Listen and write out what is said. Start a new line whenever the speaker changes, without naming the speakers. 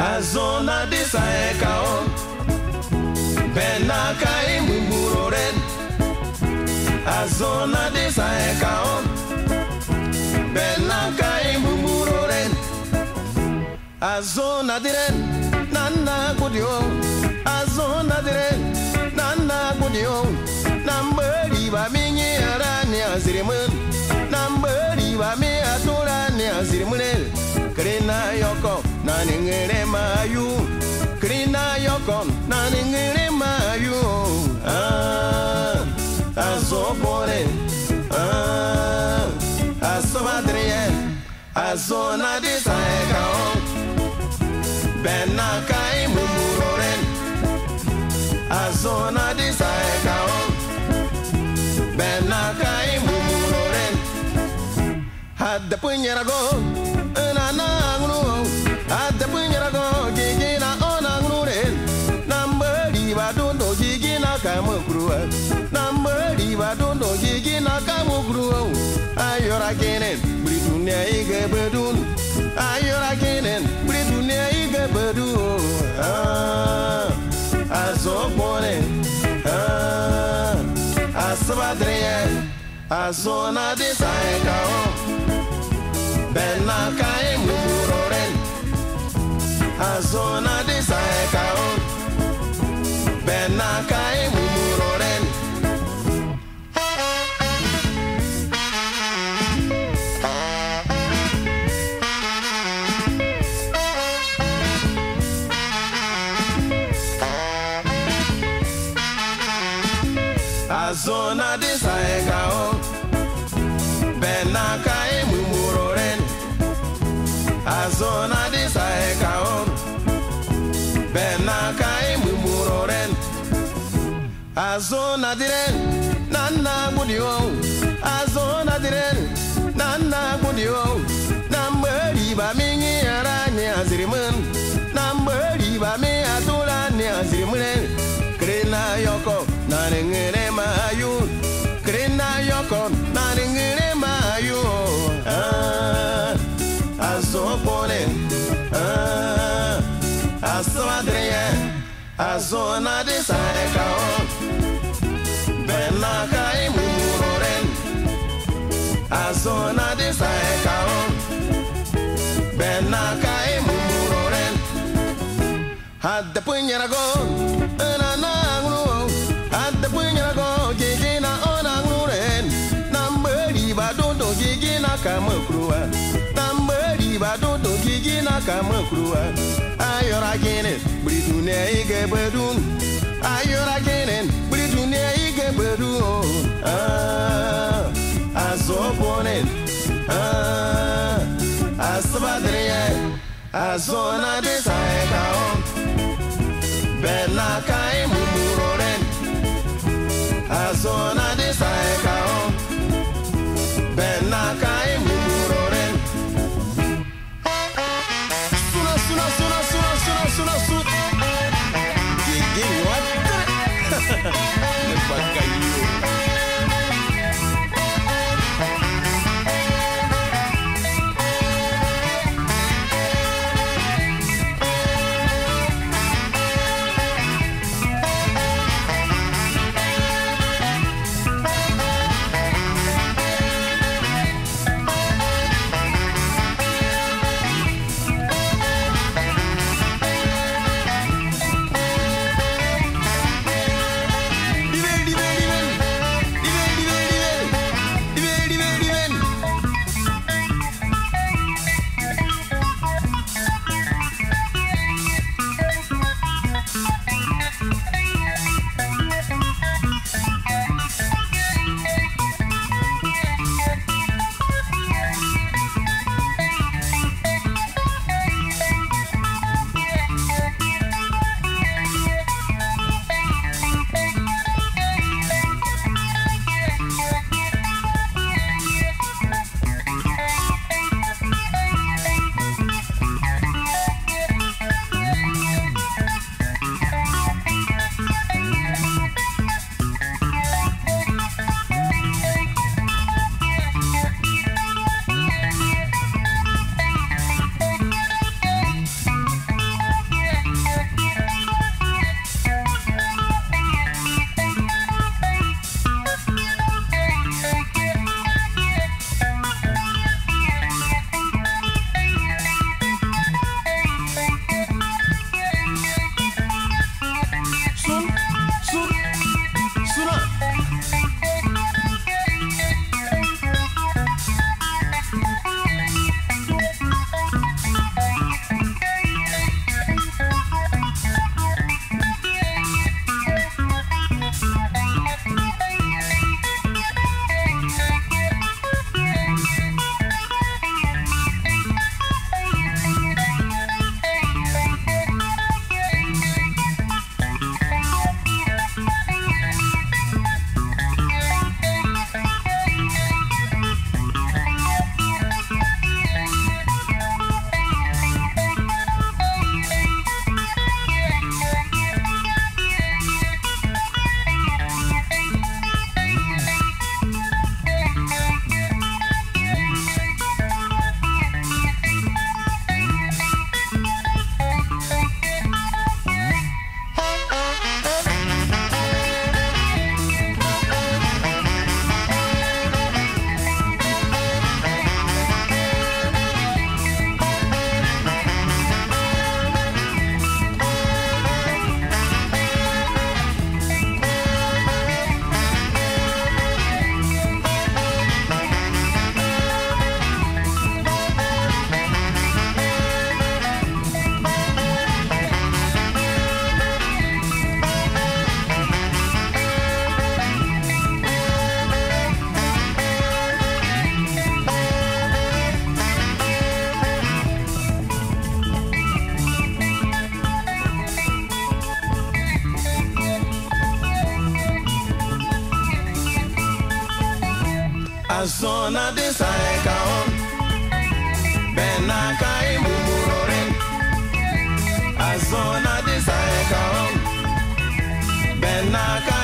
A zona de saekao. Bena kai mumuroren A zona de saekao. Bena kai mumuroren A zona diren Nana kudio A zona diren Nana kudio Nambari ba minyi arani azirimun Nambari ba mi yoko naningere mayu Ah Azobore Ah Asobadriye Azona di saekao Bena kai mumuroren Azona di saekao Bena kai mumuroren Hadda badundo gigina kamukrua Ayora kenen Bri dunia ige bedun Ayora kenen Bri dunia ige bedun Ah Azobone Ah Asabadriye Azona de saekao Bena kai mumuroren Azona Azona de saekao Bena kai mumuroren Azona de saekao Bena kai mumuroren Azona diren Nana budio Azona diren Nana budio Nambari ba mingi arani azirimun Nambari ba mi atulani azirimun Krina yoko naningere mayu Ah Asomadriye Azona de saekao. Bena kai mumuroren Azona de saekao. Bena kai mumuroren Hadda punyarago badondo gigina kamukrua Ayora kenen Bri dunia ige bedun Ayora kenen Bri dunia ige bedun Ah Azobonen Ah Asabadriye Azona de saekao Bena kai mumuroren Azona de saekao azona desaeka on benaka imumuroren azona desaeka on benaka